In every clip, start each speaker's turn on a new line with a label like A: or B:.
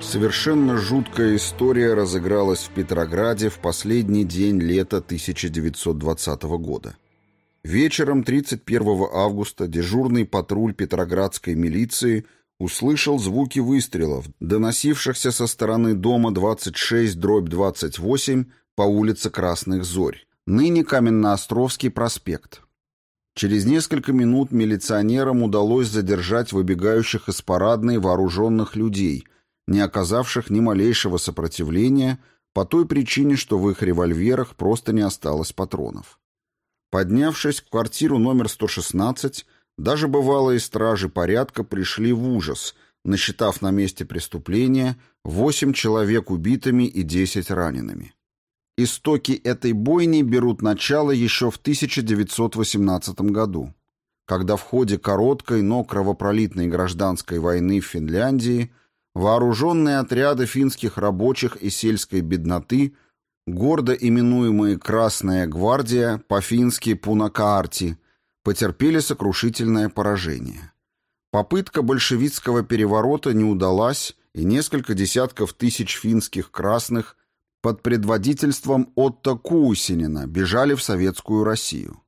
A: Совершенно жуткая история разыгралась в Петрограде в последний день лета 1920 года. Вечером 31 августа дежурный патруль петроградской милиции услышал звуки выстрелов, доносившихся со стороны дома 26-28 по улице Красных Зорь, ныне Каменноостровский проспект. Через несколько минут милиционерам удалось задержать выбегающих из парадной вооруженных людей – не оказавших ни малейшего сопротивления по той причине, что в их револьверах просто не осталось патронов. Поднявшись в квартиру номер 116, даже бывалые стражи порядка пришли в ужас, насчитав на месте преступления 8 человек убитыми и 10 ранеными. Истоки этой бойни берут начало еще в 1918 году, когда в ходе короткой, но кровопролитной гражданской войны в Финляндии – Вооруженные отряды финских рабочих и сельской бедноты, гордо именуемые «Красная гвардия», по-фински «Пунакаарти», потерпели сокрушительное поражение. Попытка большевистского переворота не удалась, и несколько десятков тысяч финских красных под предводительством Отто Куусинина бежали в Советскую Россию.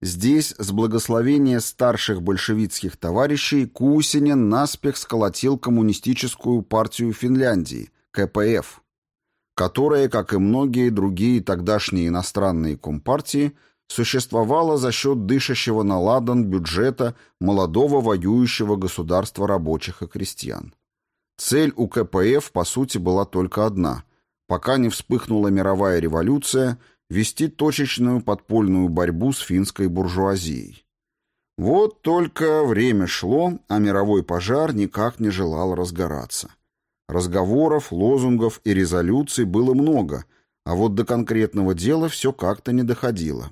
A: Здесь, с благословения старших большевистских товарищей, Кусинин наспех сколотил коммунистическую партию Финляндии, КПФ, которая, как и многие другие тогдашние иностранные компартии, существовала за счет дышащего на ладан бюджета молодого воюющего государства рабочих и крестьян. Цель у КПФ, по сути, была только одна. Пока не вспыхнула мировая революция – вести точечную подпольную борьбу с финской буржуазией. Вот только время шло, а мировой пожар никак не желал разгораться. Разговоров, лозунгов и резолюций было много, а вот до конкретного дела все как-то не доходило.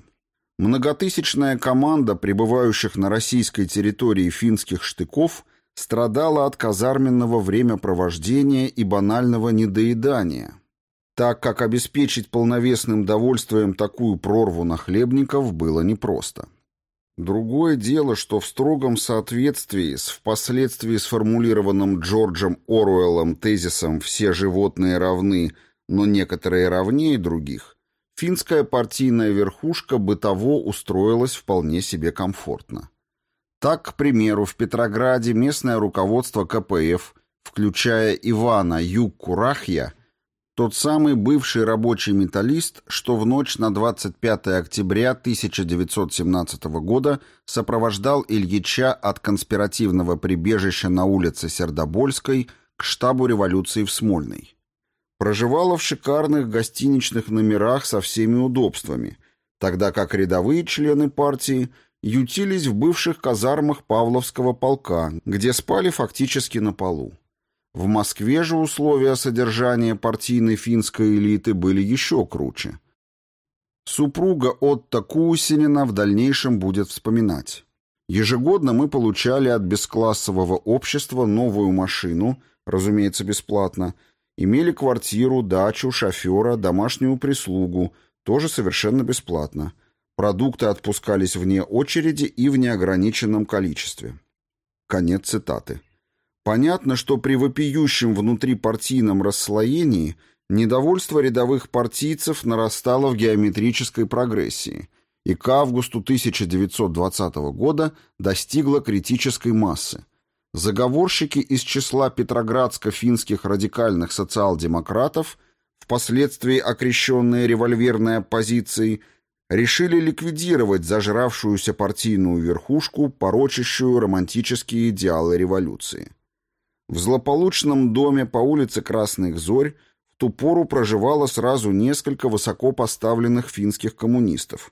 A: Многотысячная команда пребывающих на российской территории финских штыков страдала от казарменного времяпровождения и банального недоедания – так как обеспечить полновесным довольствием такую прорву нахлебников было непросто. Другое дело, что в строгом соответствии с впоследствии сформулированным Джорджем Оруэллом тезисом «все животные равны, но некоторые равнее других», финская партийная верхушка бытово устроилась вполне себе комфортно. Так, к примеру, в Петрограде местное руководство КПФ, включая Ивана Юг-Курахья, тот самый бывший рабочий металлист, что в ночь на 25 октября 1917 года сопровождал Ильича от конспиративного прибежища на улице Сердобольской к штабу революции в Смольной. Проживала в шикарных гостиничных номерах со всеми удобствами, тогда как рядовые члены партии ютились в бывших казармах Павловского полка, где спали фактически на полу. В Москве же условия содержания партийной финской элиты были еще круче. Супруга Отто Кусинина в дальнейшем будет вспоминать. Ежегодно мы получали от бесклассового общества новую машину, разумеется, бесплатно, имели квартиру, дачу, шофера, домашнюю прислугу, тоже совершенно бесплатно. Продукты отпускались вне очереди и в неограниченном количестве. Конец цитаты. Понятно, что при вопиющем внутрипартийном расслоении недовольство рядовых партийцев нарастало в геометрической прогрессии и к августу 1920 года достигло критической массы. Заговорщики из числа петроградско-финских радикальных социал-демократов, впоследствии окрещенные револьверной оппозицией, решили ликвидировать зажравшуюся партийную верхушку, порочащую романтические идеалы революции. В злополучном доме по улице Красных Зорь в ту пору проживало сразу несколько высоко поставленных финских коммунистов,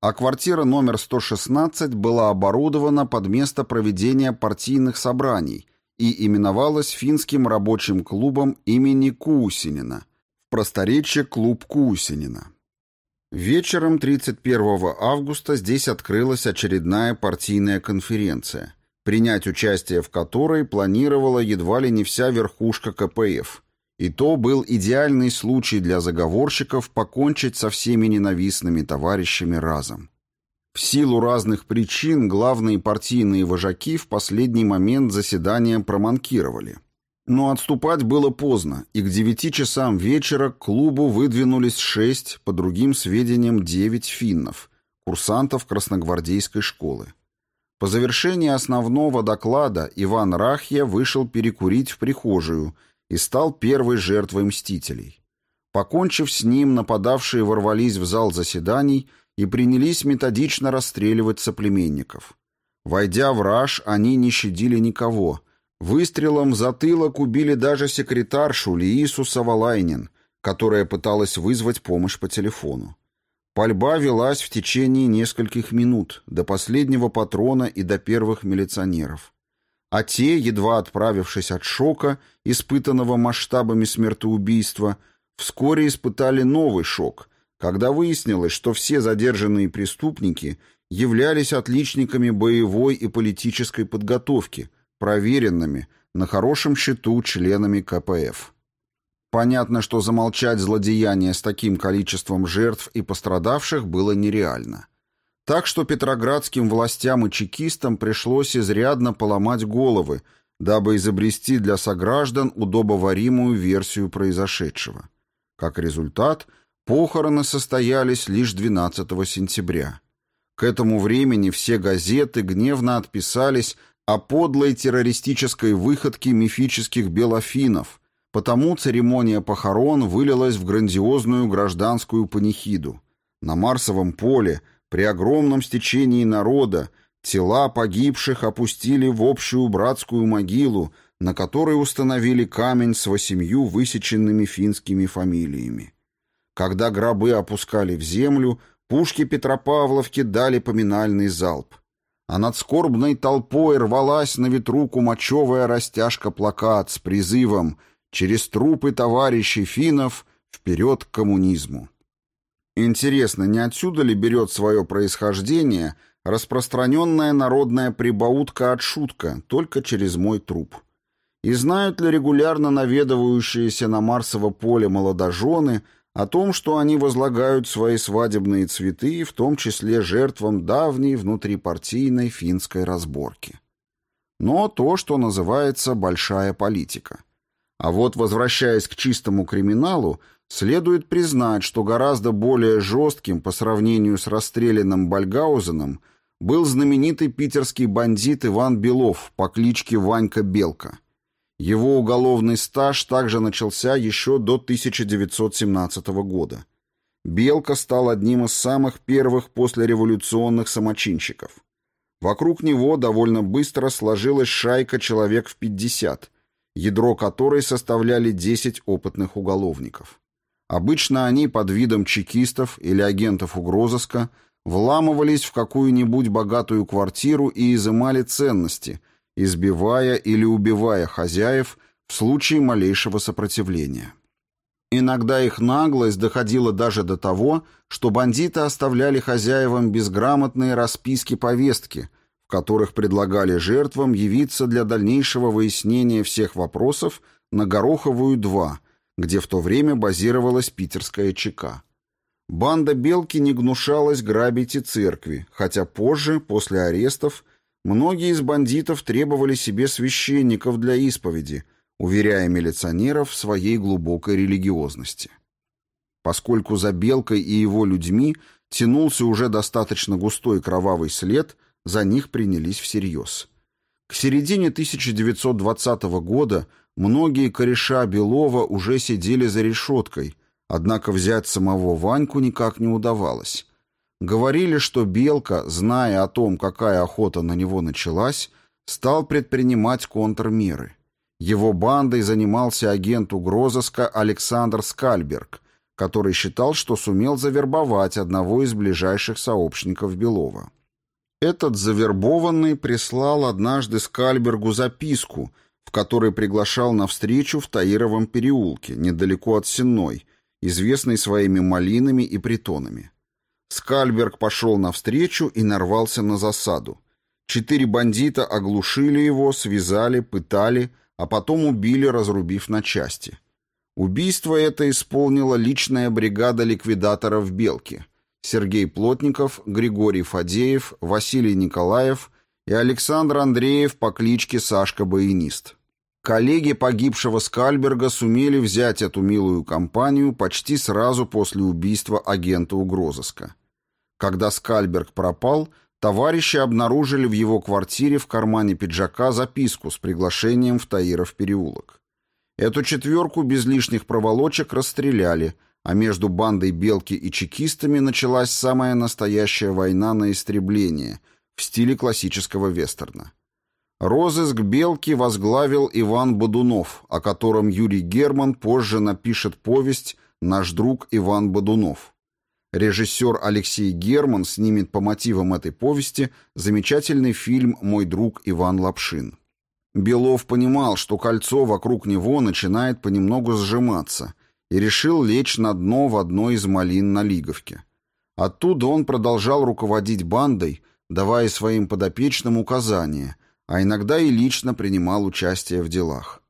A: а квартира номер 116 была оборудована под место проведения партийных собраний и именовалась финским рабочим клубом имени Кусинина, в просторечии клуб Кусинина. Вечером 31 августа здесь открылась очередная партийная конференция принять участие в которой планировала едва ли не вся верхушка КПФ. И то был идеальный случай для заговорщиков покончить со всеми ненавистными товарищами разом. В силу разных причин главные партийные вожаки в последний момент заседания проманкировали. Но отступать было поздно, и к девяти часам вечера к клубу выдвинулись шесть, по другим сведениям девять финнов, курсантов красногвардейской школы. По завершении основного доклада Иван Рахья вышел перекурить в прихожую и стал первой жертвой мстителей. Покончив с ним, нападавшие ворвались в зал заседаний и принялись методично расстреливать соплеменников. Войдя в раж, они не щадили никого. Выстрелом в затылок убили даже секретаршу Лиису Савалайнин, которая пыталась вызвать помощь по телефону. Пальба велась в течение нескольких минут, до последнего патрона и до первых милиционеров. А те, едва отправившись от шока, испытанного масштабами смертоубийства, вскоре испытали новый шок – когда выяснилось, что все задержанные преступники являлись отличниками боевой и политической подготовки, проверенными, на хорошем счету членами КПФ. Понятно, что замолчать злодеяние с таким количеством жертв и пострадавших было нереально. Так что петроградским властям и чекистам пришлось изрядно поломать головы, дабы изобрести для сограждан удобоваримую версию произошедшего. Как результат – Похороны состоялись лишь 12 сентября. К этому времени все газеты гневно отписались о подлой террористической выходке мифических белофинов, потому церемония похорон вылилась в грандиозную гражданскую панихиду. На Марсовом поле, при огромном стечении народа, тела погибших опустили в общую братскую могилу, на которой установили камень с восемью высеченными финскими фамилиями. Когда гробы опускали в землю, пушки Петропавловки дали поминальный залп. А над скорбной толпой рвалась на ветру кумачевая растяжка-плакат с призывом «Через трупы товарищей финнов вперед к коммунизму». Интересно, не отсюда ли берет свое происхождение распространенная народная прибаутка-отшутка только через мой труп? И знают ли регулярно наведывающиеся на Марсово поле молодожены – о том, что они возлагают свои свадебные цветы, в том числе жертвам давней внутрипартийной финской разборки. Но то, что называется большая политика. А вот, возвращаясь к чистому криминалу, следует признать, что гораздо более жестким по сравнению с расстрелянным Бальгаузеном был знаменитый питерский бандит Иван Белов по кличке Ванька Белка – его уголовный стаж также начался еще до 1917 года. Белка стал одним из самых первых послереволюционных самочинщиков. Вокруг него довольно быстро сложилась шайка человек в 50, ядро которой составляли 10 опытных уголовников. Обычно они под видом чекистов или агентов угрозыска вламывались в какую-нибудь богатую квартиру и изымали ценности – избивая или убивая хозяев в случае малейшего сопротивления. Иногда их наглость доходила даже до того, что бандиты оставляли хозяевам безграмотные расписки-повестки, в которых предлагали жертвам явиться для дальнейшего выяснения всех вопросов на Гороховую 2, где в то время базировалась питерская ЧК. Банда Белки не гнушалась грабить и церкви, хотя позже, после арестов, Многие из бандитов требовали себе священников для исповеди, уверяя милиционеров в своей глубокой религиозности. Поскольку за Белкой и его людьми тянулся уже достаточно густой кровавый след, за них принялись всерьез. К середине 1920 года многие кореша Белова уже сидели за решеткой, однако взять самого Ваньку никак не удавалось. Говорили, что Белка, зная о том, какая охота на него началась, стал предпринимать контрмеры. Его бандой занимался агент угрозыска Александр Скальберг, который считал, что сумел завербовать одного из ближайших сообщников Белова. Этот завербованный прислал однажды Скальбергу записку, в которой приглашал на встречу в Таировом переулке, недалеко от Сенной, известной своими малинами и притонами. Скальберг пошел навстречу и нарвался на засаду. Четыре бандита оглушили его, связали, пытали, а потом убили, разрубив на части. Убийство это исполнила личная бригада ликвидаторов «Белки». Сергей Плотников, Григорий Фадеев, Василий Николаев и Александр Андреев по кличке Сашка-баянист. Коллеги погибшего Скальберга сумели взять эту милую компанию почти сразу после убийства агента угрозыска. Когда Скальберг пропал, товарищи обнаружили в его квартире в кармане пиджака записку с приглашением в Таиров переулок. Эту четверку без лишних проволочек расстреляли, а между бандой Белки и чекистами началась самая настоящая война на истребление в стиле классического вестерна. Розыск Белки возглавил Иван Бодунов, о котором Юрий Герман позже напишет повесть «Наш друг Иван Бодунов». Режиссер Алексей Герман снимет по мотивам этой повести замечательный фильм «Мой друг Иван Лапшин». Белов понимал, что кольцо вокруг него начинает понемногу сжиматься, и решил лечь на дно в одной из малин на Лиговке. Оттуда он продолжал руководить бандой, давая своим подопечным указания – а иногда и лично принимал участие в делах.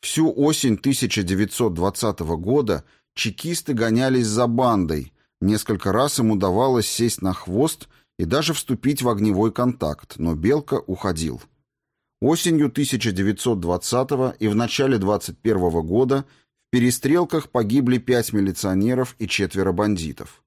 A: Всю осень 1920 года чекисты гонялись за бандой, несколько раз им удавалось сесть на хвост и даже вступить в огневой контакт, но Белка уходил. Осенью 1920 и в начале 21 года перестрелках погибли пять милиционеров и четверо бандитов.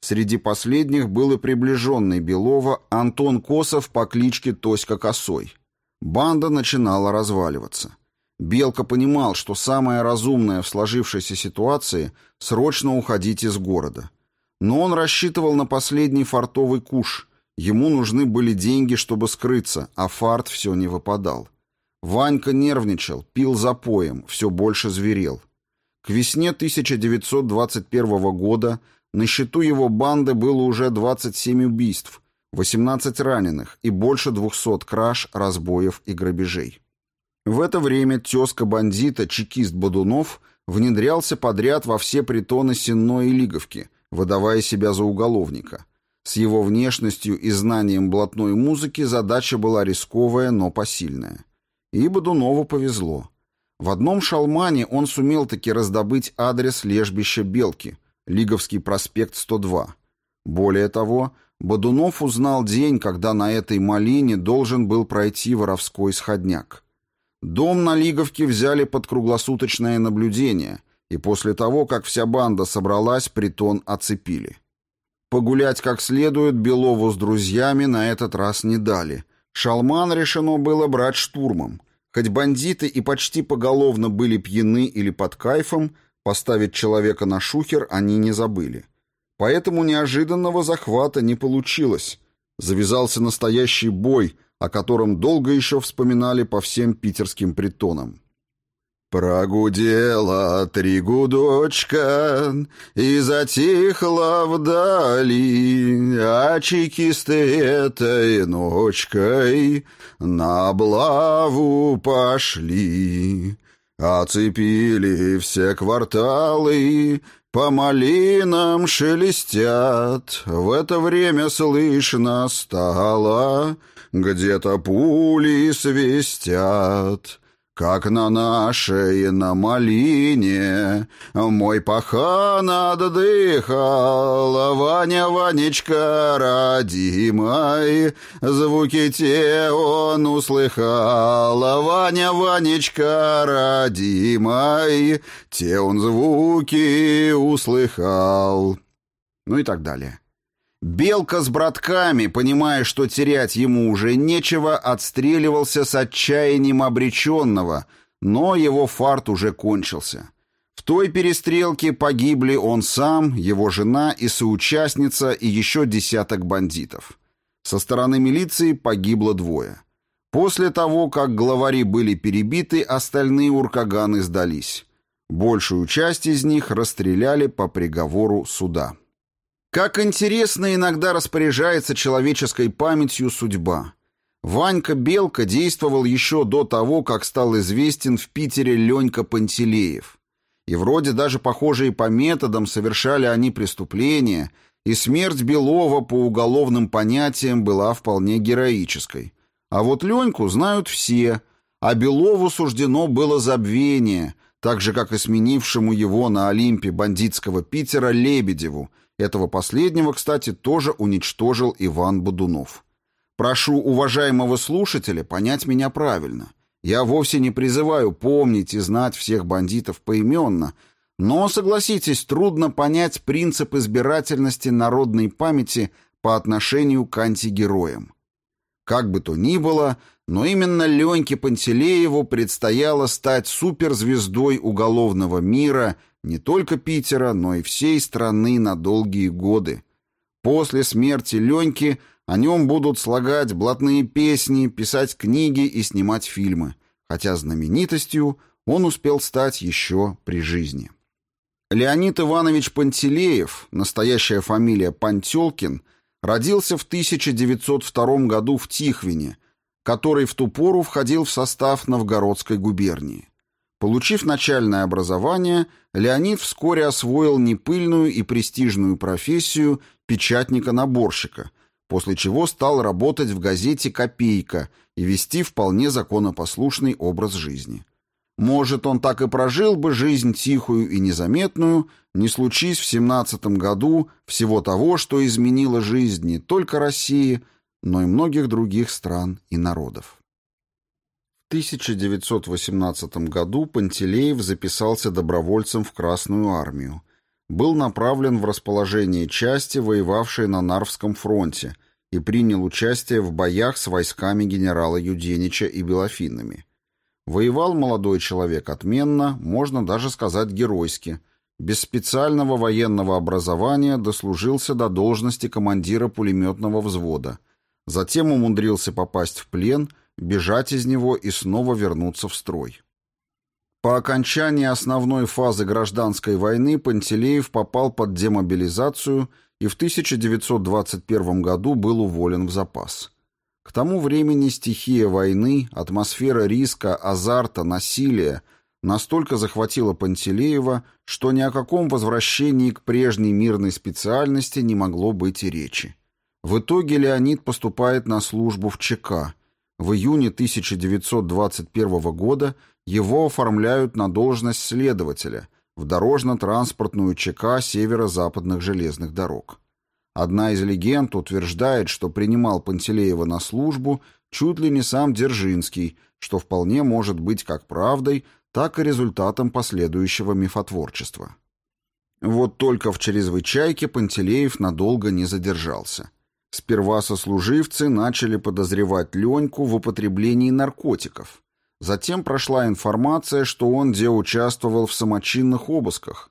A: Среди последних был и приближенный Белова Антон Косов по кличке Тоська Косой. Банда начинала разваливаться. Белка понимал, что самое разумное в сложившейся ситуации – срочно уходить из города. Но он рассчитывал на последний фартовый куш. Ему нужны были деньги, чтобы скрыться, а фарт все не выпадал. Ванька нервничал, пил запоем, все больше зверел. К весне 1921 года на счету его банды было уже 27 убийств, 18 раненых и больше 200 краж, разбоев и грабежей. В это время тезка бандита, чекист Бодунов, внедрялся подряд во все притоны Сенной и Лиговки, выдавая себя за уголовника. С его внешностью и знанием блатной музыки задача была рисковая, но посильная. И Бодунову повезло. В одном шалмане он сумел таки раздобыть адрес лежбища Белки, Лиговский проспект 102. Более того, Бодунов узнал день, когда на этой малине должен был пройти воровской сходняк. Дом на Лиговке взяли под круглосуточное наблюдение, и после того, как вся банда собралась, притон оцепили. Погулять как следует Белову с друзьями на этот раз не дали. Шалман решено было брать штурмом. Хоть бандиты и почти поголовно были пьяны или под кайфом, поставить человека на шухер они не забыли. Поэтому неожиданного захвата не получилось. Завязался настоящий бой, о котором долго еще вспоминали по всем питерским притонам. Прогудела три гудочка и затихла вдали, а чекисты этой ночкой на облаву пошли. Оцепили все кварталы, по малинам шелестят, в это время слышно стало, где-то пули свистят. Как на нашей на малине Мой пахан отдыхал, Ваня, Ванечка, родимой, Звуки те он услыхал, Ваня, Ванечка, родимой, Те он звуки услыхал. Ну и так далее. Белка с братками, понимая, что терять ему уже нечего, отстреливался с отчаянием обреченного, но его фарт уже кончился. В той перестрелке погибли он сам, его жена и соучастница и еще десяток бандитов. Со стороны милиции погибло двое. После того, как главари были перебиты, остальные уркаганы сдались. Большую часть из них расстреляли по приговору суда. Как интересно иногда распоряжается человеческой памятью судьба. Ванька Белка действовал еще до того, как стал известен в Питере Ленька Пантелеев. И вроде даже похожие по методам совершали они преступления, и смерть Белова по уголовным понятиям была вполне героической. А вот Леньку знают все, а Белову суждено было забвение, так же, как и сменившему его на Олимпе бандитского Питера Лебедеву, Этого последнего, кстати, тоже уничтожил Иван Бодунов. Прошу уважаемого слушателя понять меня правильно. Я вовсе не призываю помнить и знать всех бандитов поименно, но, согласитесь, трудно понять принцип избирательности народной памяти по отношению к антигероям. Как бы то ни было, но именно Леньке Пантелееву предстояло стать суперзвездой уголовного мира не только Питера, но и всей страны на долгие годы. После смерти Леньки о нем будут слагать блатные песни, писать книги и снимать фильмы, хотя знаменитостью он успел стать еще при жизни. Леонид Иванович Пантелеев, настоящая фамилия Пантелкин, родился в 1902 году в Тихвине, который в ту пору входил в состав Новгородской губернии. Получив начальное образование, Леонид вскоре освоил непыльную и престижную профессию печатника-наборщика, после чего стал работать в газете «Копейка» и вести вполне законопослушный образ жизни. Может, он так и прожил бы жизнь тихую и незаметную, не случись в семнадцатом году всего того, что изменило жизнь не только России, но и многих других стран и народов. В 1918 году Пантелеев записался добровольцем в Красную армию, был направлен в расположение части, воевавшей на Нарвском фронте, и принял участие в боях с войсками генерала Юденича и Белофинами. Воевал молодой человек отменно, можно даже сказать геройски. Без специального военного образования дослужился до должности командира пулеметного взвода. Затем умудрился попасть в плен, бежать из него и снова вернуться в строй. По окончании основной фазы гражданской войны Пантелеев попал под демобилизацию и в 1921 году был уволен в запас. К тому времени стихия войны, атмосфера риска, азарта, насилия настолько захватила Пантелеева, что ни о каком возвращении к прежней мирной специальности не могло быть и речи. В итоге Леонид поступает на службу в ЧК. В июне 1921 года его оформляют на должность следователя в дорожно-транспортную ЧК северо-западных железных дорог. Одна из легенд утверждает, что принимал Пантелеева на службу чуть ли не сам Дзержинский, что вполне может быть как правдой, так и результатом последующего мифотворчества. Вот только в чрезвычайке Пантелеев надолго не задержался. Сперва сослуживцы начали подозревать Леньку в употреблении наркотиков. Затем прошла информация, что он где участвовал в самочинных обысках,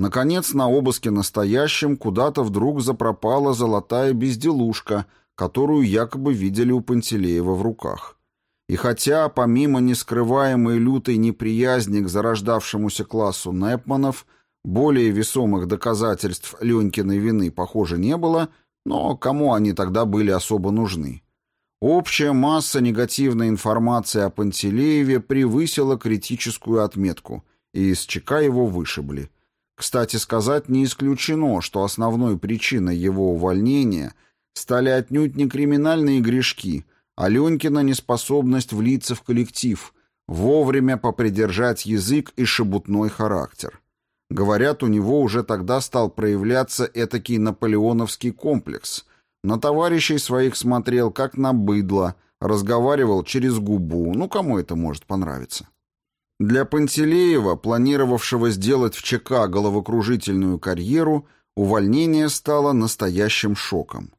A: Наконец, на обыске настоящем куда-то вдруг запропала золотая безделушка, которую якобы видели у Пантелеева в руках. И хотя, помимо нескрываемой лютой неприязни к зарождавшемуся классу Непманов, более весомых доказательств Ленькиной вины, похоже, не было, но кому они тогда были особо нужны? Общая масса негативной информации о Пантелееве превысила критическую отметку, и из ЧК его вышибли – кстати сказать, не исключено, что основной причиной его увольнения стали отнюдь не криминальные грешки, а Ленькина неспособность влиться в коллектив, вовремя попридержать язык и шебутной характер. Говорят, у него уже тогда стал проявляться этакий наполеоновский комплекс. На товарищей своих смотрел как на быдло, разговаривал через губу, ну кому это может понравиться. Для Пантелеева, планировавшего сделать в ЧК головокружительную карьеру, увольнение стало настоящим шоком.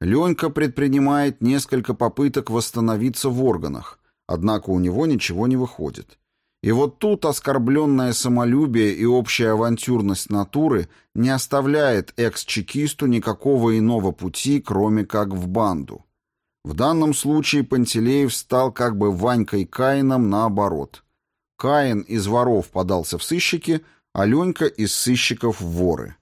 A: Ленька предпринимает несколько попыток восстановиться в органах, однако у него ничего не выходит. И вот тут оскорбленное самолюбие и общая авантюрность натуры не оставляет экс-чекисту никакого иного пути, кроме как в банду. В данном случае Пантелеев стал как бы Ванькой Каином наоборот – Каин из воров подался в сыщики, а Ленька из сыщиков в воры.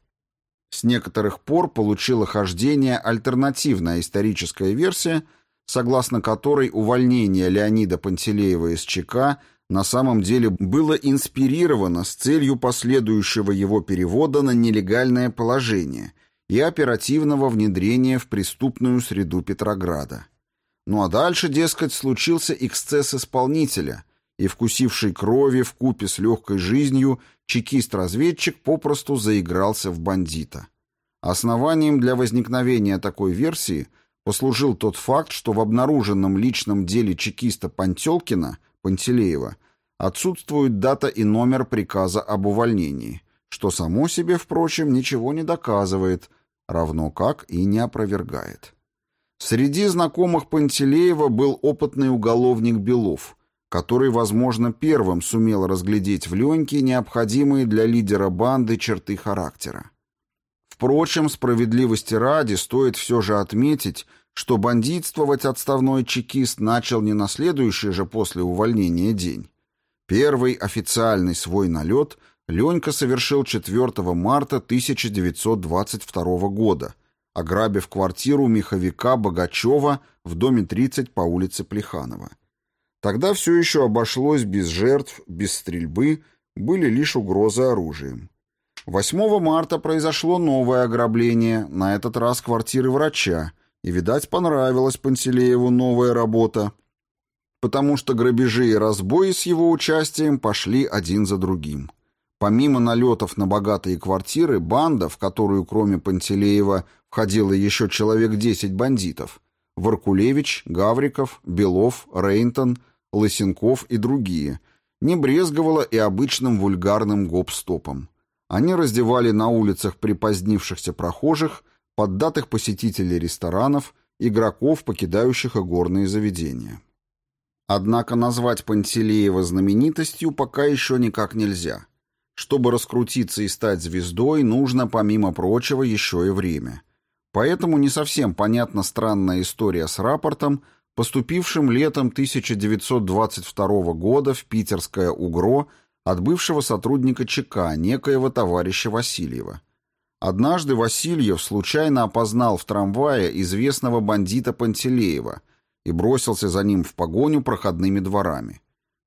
A: С некоторых пор получила хождение альтернативная историческая версия, согласно которой увольнение Леонида Пантелеева из ЧК на самом деле было инспирировано с целью последующего его перевода на нелегальное положение и оперативного внедрения в преступную среду Петрограда. Ну а дальше, дескать, случился эксцесс исполнителя – и вкусивший крови в купе с легкой жизнью, чекист-разведчик попросту заигрался в бандита. Основанием для возникновения такой версии послужил тот факт, что в обнаруженном личном деле чекиста Пантелкина, Пантелеева, отсутствует дата и номер приказа об увольнении, что само себе, впрочем, ничего не доказывает, равно как и не опровергает. Среди знакомых Пантелеева был опытный уголовник Белов, который, возможно, первым сумел разглядеть в Леньке необходимые для лидера банды черты характера. Впрочем, справедливости ради стоит все же отметить, что бандитствовать отставной чекист начал не на следующий же после увольнения день. Первый официальный свой налет Ленька совершил 4 марта 1922 года, ограбив квартиру меховика Богачева в доме 30 по улице Плеханова. Тогда все еще обошлось без жертв, без стрельбы, были лишь угрозы оружием. 8 марта произошло новое ограбление, на этот раз квартиры врача, и, видать, понравилась Пантелееву новая работа, потому что грабежи и разбои с его участием пошли один за другим. Помимо налетов на богатые квартиры, банда, в которую кроме Пантелеева входило еще человек 10 бандитов, Варкулевич, Гавриков, Белов, Рейнтон, Лысенков и другие, не брезговала и обычным вульгарным гоп-стопом. Они раздевали на улицах припозднившихся прохожих, поддатых посетителей ресторанов, игроков, покидающих игорные заведения. Однако назвать Пантелеева знаменитостью пока еще никак нельзя. Чтобы раскрутиться и стать звездой, нужно, помимо прочего, еще и время. Поэтому не совсем понятна странная история с рапортом, поступившим летом 1922 года в питерское УГРО от бывшего сотрудника ЧК, некоего товарища Васильева. Однажды Васильев случайно опознал в трамвае известного бандита Пантелеева и бросился за ним в погоню проходными дворами.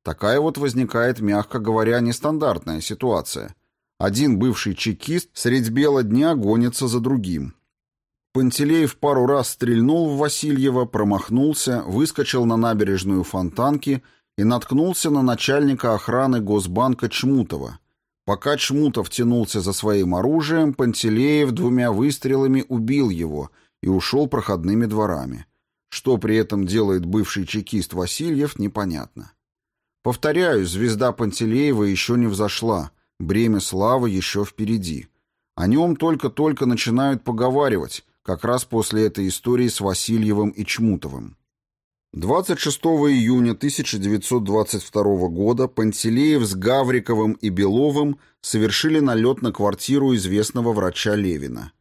A: Такая вот возникает, мягко говоря, нестандартная ситуация. Один бывший чекист средь бела дня гонится за другим. Пантелеев пару раз стрельнул в Васильева, промахнулся, выскочил на набережную Фонтанки и наткнулся на начальника охраны Госбанка Чмутова. Пока Чмутов тянулся за своим оружием, Пантелеев двумя выстрелами убил его и ушел проходными дворами. Что при этом делает бывший чекист Васильев, непонятно. Повторяю, звезда Пантелеева еще не взошла, бремя славы еще впереди. О нем только-только начинают поговаривать, как раз после этой истории с Васильевым и Чмутовым. 26 июня 1922 года Пантелеев с Гавриковым и Беловым совершили налет на квартиру известного врача Левина.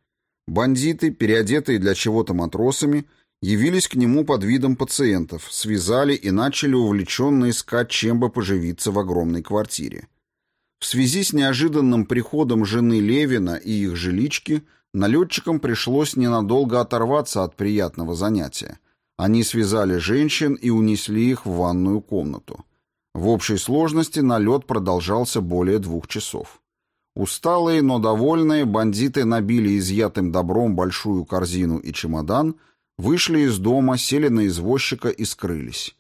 A: Бандиты, переодетые для чего-то матросами, явились к нему под видом пациентов, связали и начали увлеченно искать, чем бы поживиться в огромной квартире. В связи с неожиданным приходом жены Левина и их жилички, налетчикам пришлось ненадолго оторваться от приятного занятия – они связали женщин и унесли их в ванную комнату. В общей сложности налет продолжался более двух часов. Усталые, но довольные, бандиты набили изъятым добром большую корзину и чемодан, вышли из дома, сели на извозчика и скрылись.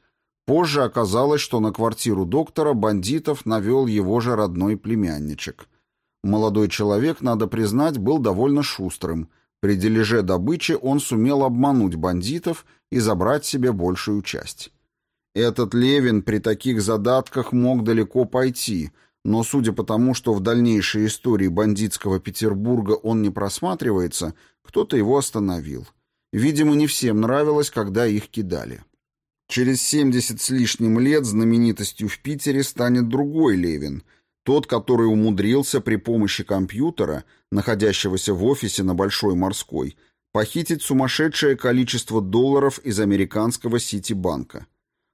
A: Позже оказалось, что на квартиру доктора бандитов навел его же родной племянничек. Молодой человек, надо признать, был довольно шустрым – при дележе добычи он сумел обмануть бандитов и забрать себе большую часть. Этот Левин при таких задатках мог далеко пойти, но судя по тому, что в дальнейшей истории бандитского Петербурга он не просматривается, кто-то его остановил. Видимо, не всем нравилось, когда их кидали. Через 70 с лишним лет знаменитостью в Питере станет другой Левин – тот, который умудрился при помощи компьютера, находящегося в офисе на Большой Морской, похитить сумасшедшее количество долларов из американского Ситибанка.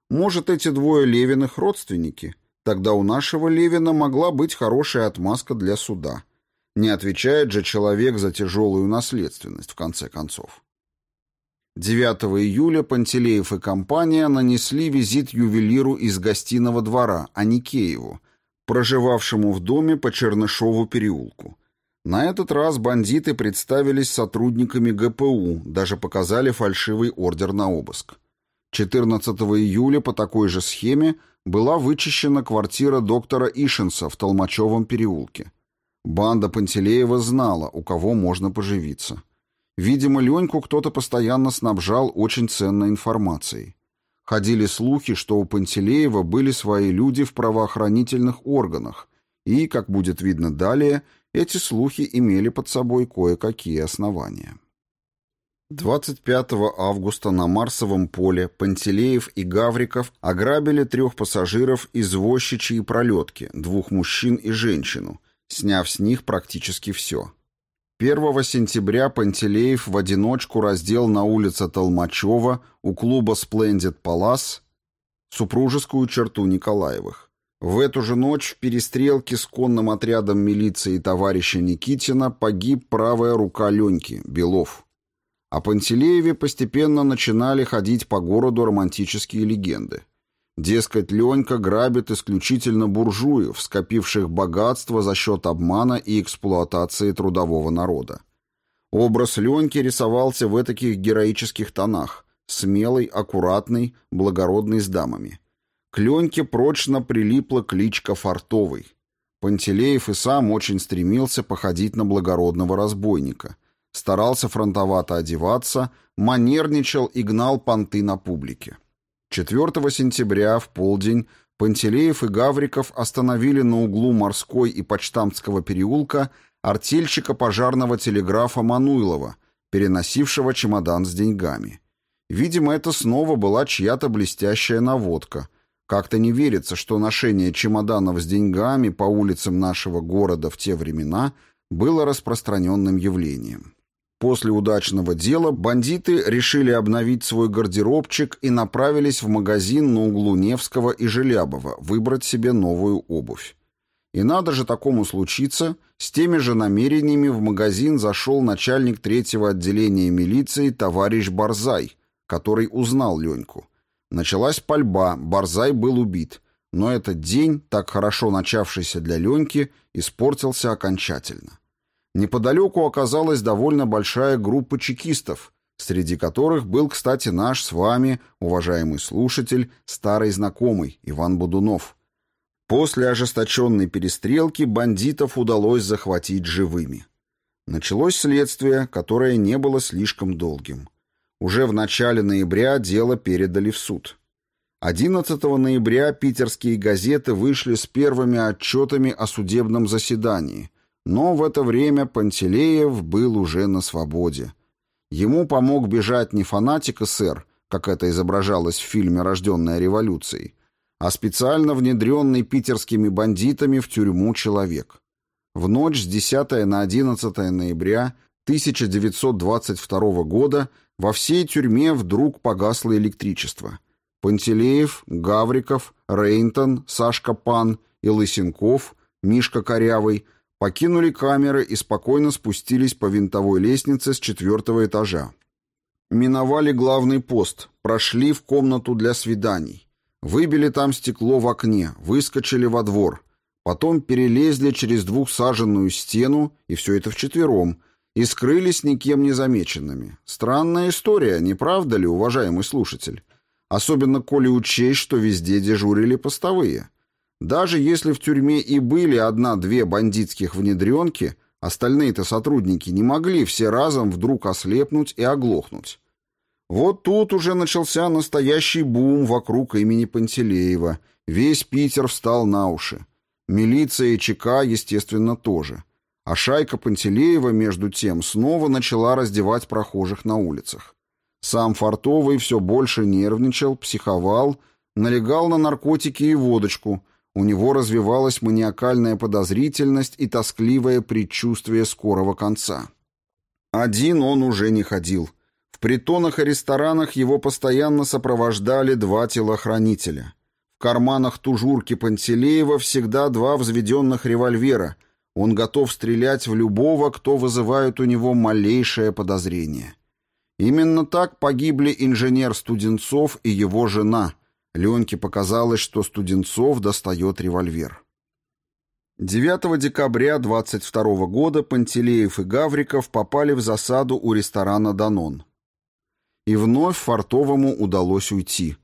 A: Может, эти двое Левиных родственники? Тогда у нашего Левина могла быть хорошая отмазка для суда. Не отвечает же человек за тяжелую наследственность, в конце концов. 9 июля Пантелеев и компания нанесли визит ювелиру из гостиного двора, Аникееву, проживавшему в доме по Чернышову переулку. На этот раз бандиты представились сотрудниками ГПУ, даже показали фальшивый ордер на обыск. 14 июля по такой же схеме была вычищена квартира доктора Ишенса в Толмачевом переулке. Банда Пантелеева знала, у кого можно поживиться. Видимо, Леньку кто-то постоянно снабжал очень ценной информацией. Ходили слухи, что у Пантелеева были свои люди в правоохранительных органах, и, как будет видно далее, эти слухи имели под собой кое-какие основания. 25 августа на Марсовом поле Пантелеев и Гавриков ограбили трех пассажиров извозчичьей пролетки, двух мужчин и женщину, сняв с них практически все. 1 сентября Пантелеев в одиночку раздел на улице Толмачева у клуба Splendid Palace супружескую черту Николаевых. В эту же ночь в перестрелке с конным отрядом милиции товарища Никитина погиб правая рука Леньки, Белов. О Пантелееве постепенно начинали ходить по городу романтические легенды. Дескать, Ленька грабит исключительно буржуев, скопивших богатство за счет обмана и эксплуатации трудового народа. Образ Леньки рисовался в таких героических тонах, смелый, аккуратный, благородный с дамами. К Леньке прочно прилипла кличка Фартовый. Пантелеев и сам очень стремился походить на благородного разбойника – старался фронтовато одеваться, манерничал и гнал понты на публике. 4 сентября в полдень Пантелеев и Гавриков остановили на углу Морской и Почтамтского переулка артельщика пожарного телеграфа Мануйлова, переносившего чемодан с деньгами. Видимо, это снова была чья-то блестящая наводка. Как-то не верится, что ношение чемоданов с деньгами по улицам нашего города в те времена было распространенным явлением. После удачного дела бандиты решили обновить свой гардеробчик и направились в магазин на углу Невского и Желябова выбрать себе новую обувь. И надо же такому случиться, с теми же намерениями в магазин зашел начальник третьего отделения милиции товарищ Барзай, который узнал Леньку. Началась пальба, Барзай был убит, но этот день, так хорошо начавшийся для Леньки, испортился окончательно. Неподалеку оказалась довольно большая группа чекистов, среди которых был, кстати, наш с вами, уважаемый слушатель, старый знакомый Иван Будунов. После ожесточенной перестрелки бандитов удалось захватить живыми. Началось следствие, которое не было слишком долгим. Уже в начале ноября дело передали в суд. 11 ноября питерские газеты вышли с первыми отчетами о судебном заседании – но в это время Пантелеев был уже на свободе. Ему помог бежать не фанатик СССР, как это изображалось в фильме «Рожденная революцией», а специально внедренный питерскими бандитами в тюрьму человек. В ночь с 10 на 11 ноября 1922 года во всей тюрьме вдруг погасло электричество. Пантелеев, Гавриков, Рейнтон, Сашка Пан и Лысенков, Мишка Корявый – покинули камеры и спокойно спустились по винтовой лестнице с четвертого этажа. Миновали главный пост, прошли в комнату для свиданий. Выбили там стекло в окне, выскочили во двор. Потом перелезли через двухсаженную стену, и все это вчетвером, и скрылись никем не замеченными. Странная история, не правда ли, уважаемый слушатель? Особенно коли учесть, что везде дежурили постовые. Даже если в тюрьме и были одна-две бандитских внедренки, остальные-то сотрудники не могли все разом вдруг ослепнуть и оглохнуть. Вот тут уже начался настоящий бум вокруг имени Пантелеева. Весь Питер встал на уши. Милиция и ЧК, естественно, тоже. А шайка Пантелеева, между тем, снова начала раздевать прохожих на улицах. Сам Фартовый все больше нервничал, психовал, налегал на наркотики и водочку, у него развивалась маниакальная подозрительность и тоскливое предчувствие скорого конца. Один он уже не ходил. В притонах и ресторанах его постоянно сопровождали два телохранителя. В карманах тужурки Пантелеева всегда два взведенных револьвера. Он готов стрелять в любого, кто вызывает у него малейшее подозрение. Именно так погибли инженер Студенцов и его жена – Леньке показалось, что Студенцов достает револьвер. 9 декабря 22 года Пантелеев и Гавриков попали в засаду у ресторана «Данон». И вновь Фартовому удалось уйти.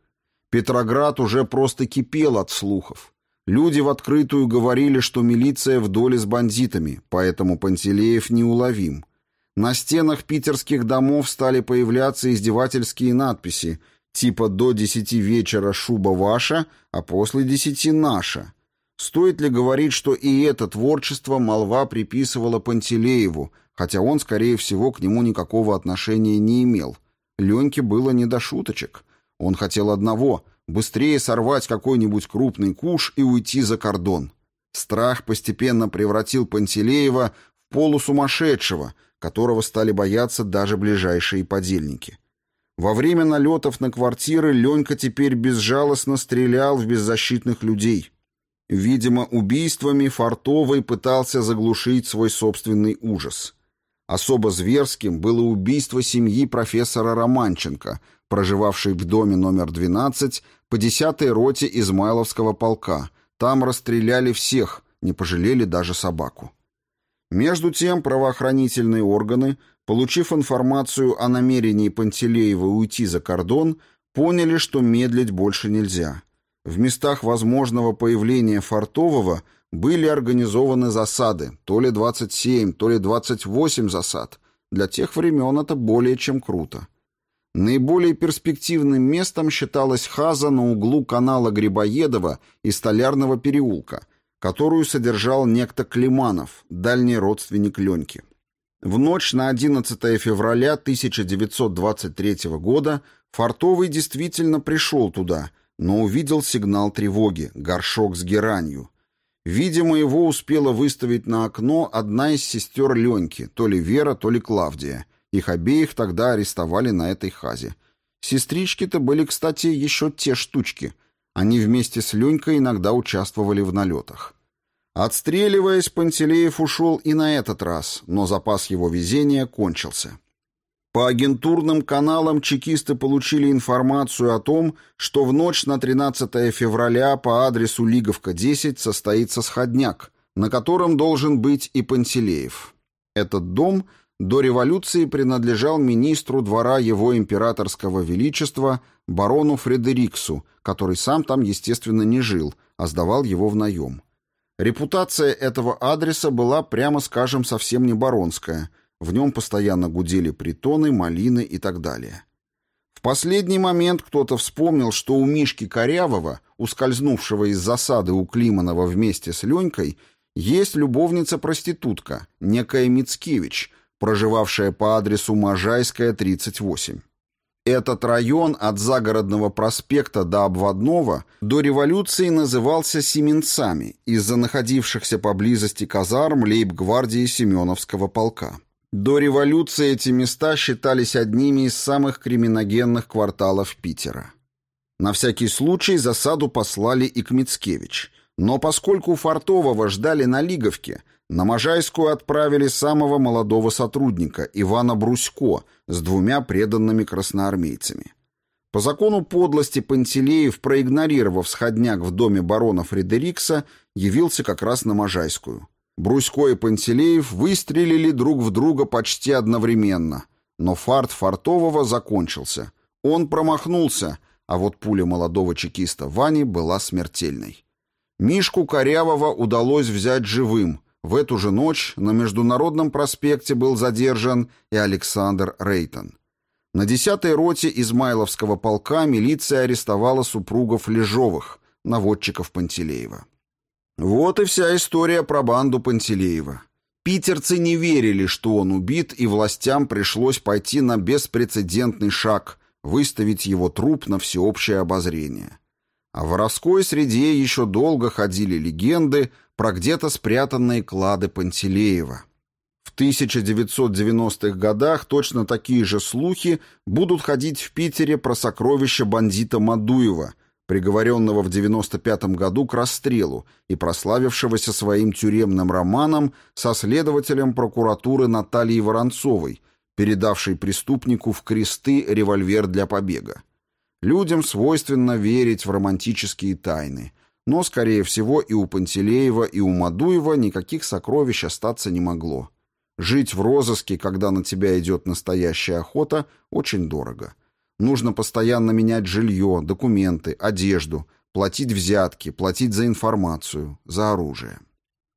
A: Петроград уже просто кипел от слухов. Люди в открытую говорили, что милиция в доле с бандитами, поэтому Пантелеев неуловим. На стенах питерских домов стали появляться издевательские надписи, типа «до десяти вечера шуба ваша, а после десяти наша». Стоит ли говорить, что и это творчество молва приписывала Пантелееву, хотя он, скорее всего, к нему никакого отношения не имел. Леньке было не до шуточек. Он хотел одного — быстрее сорвать какой-нибудь крупный куш и уйти за кордон. Страх постепенно превратил Пантелеева в полусумасшедшего, которого стали бояться даже ближайшие подельники. Во время налетов на квартиры Ленька теперь безжалостно стрелял в беззащитных людей. Видимо, убийствами Фартовой пытался заглушить свой собственный ужас. Особо зверским было убийство семьи профессора Романченко, проживавшей в доме номер 12 по 10-й роте Измайловского полка. Там расстреляли всех, не пожалели даже собаку. Между тем правоохранительные органы, получив информацию о намерении Пантелеева уйти за кордон, поняли, что медлить больше нельзя. В местах возможного появления Фартового были организованы засады, то ли 27, то ли 28 засад. Для тех времен это более чем круто. Наиболее перспективным местом считалась хаза на углу канала Грибоедова и Столярного переулка, которую содержал некто Климанов, дальний родственник Леньки. В ночь на 11 февраля 1923 года Фартовый действительно пришел туда, но увидел сигнал тревоги, горшок с геранью. Видимо, его успела выставить на окно одна из сестер Леньки, то ли Вера, то ли Клавдия – их обеих тогда арестовали на этой хазе. Сестрички-то были, кстати, еще те штучки. Они вместе с Ленькой иногда участвовали в налетах. Отстреливаясь, Пантелеев ушел и на этот раз, но запас его везения кончился. По агентурным каналам чекисты получили информацию о том, что в ночь на 13 февраля по адресу Лиговка, 10 состоится сходняк, на котором должен быть и Пантелеев. Этот дом – до революции принадлежал министру двора его императорского величества барону Фредериксу, который сам там, естественно, не жил, а сдавал его в наем. Репутация этого адреса была, прямо скажем, совсем не баронская. В нем постоянно гудели притоны, малины и так далее. В последний момент кто-то вспомнил, что у Мишки Корявого, ускользнувшего из засады у Климанова вместе с Ленькой, есть любовница-проститутка, некая Мицкевич – проживавшая по адресу Можайская, 38. Этот район от Загородного проспекта до Обводного до революции назывался Семенцами из-за находившихся поблизости казарм лейб-гвардии Семеновского полка. До революции эти места считались одними из самых криминогенных кварталов Питера. На всякий случай засаду послали и к Мицкевич. Но поскольку Фартового ждали на Лиговке – на Можайскую отправили самого молодого сотрудника, Ивана Брусько, с двумя преданными красноармейцами. По закону подлости Пантелеев, проигнорировав сходняк в доме барона Фредерикса, явился как раз на Можайскую. Брусько и Пантелеев выстрелили друг в друга почти одновременно, но фарт Фартового закончился. Он промахнулся, а вот пуля молодого чекиста Вани была смертельной. Мишку Корявого удалось взять живым, в эту же ночь на Международном проспекте был задержан и Александр Рейтон. На 10-й роте Измайловского полка милиция арестовала супругов Лежовых, наводчиков Пантелеева. Вот и вся история про банду Пантелеева. Питерцы не верили, что он убит, и властям пришлось пойти на беспрецедентный шаг – выставить его труп на всеобщее обозрение. А в воровской среде еще долго ходили легенды – про где-то спрятанные клады Пантелеева. В 1990-х годах точно такие же слухи будут ходить в Питере про сокровища бандита Мадуева, приговоренного в 95 году к расстрелу и прославившегося своим тюремным романом со следователем прокуратуры Натальей Воронцовой, передавшей преступнику в кресты револьвер для побега. Людям свойственно верить в романтические тайны – но, скорее всего, и у Пантелеева, и у Мадуева никаких сокровищ остаться не могло. Жить в розыске, когда на тебя идет настоящая охота, очень дорого. Нужно постоянно менять жилье, документы, одежду, платить взятки, платить за информацию, за оружие.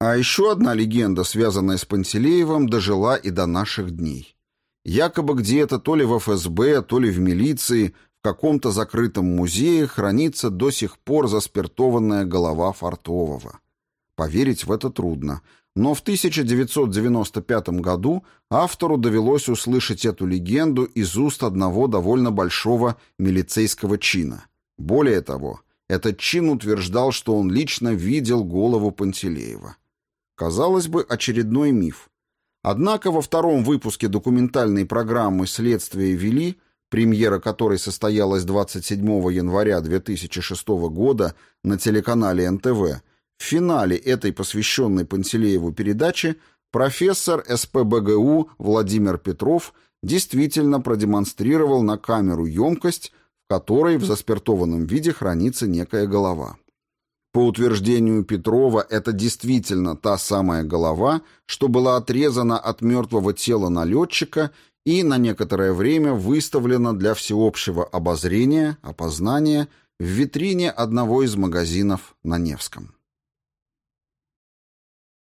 A: А еще одна легенда, связанная с Пантелеевым, дожила и до наших дней. Якобы где-то, то ли в ФСБ, то ли в милиции, в каком-то закрытом музее хранится до сих пор заспиртованная голова Фартового. Поверить в это трудно, но в 1995 году автору довелось услышать эту легенду из уст одного довольно большого милицейского чина. Более того, этот чин утверждал, что он лично видел голову Пантелеева. Казалось бы, очередной миф. Однако во втором выпуске документальной программы «Следствие вели», премьера которой состоялась 27 января 2006 года на телеканале НТВ, в финале этой посвященной Пантелееву передачи профессор СПБГУ Владимир Петров действительно продемонстрировал на камеру емкость, в которой в заспиртованном виде хранится некая голова. По утверждению Петрова, это действительно та самая голова, что была отрезана от мертвого тела налетчика и на некоторое время выставлена для всеобщего обозрения, опознания в витрине одного из магазинов на Невском.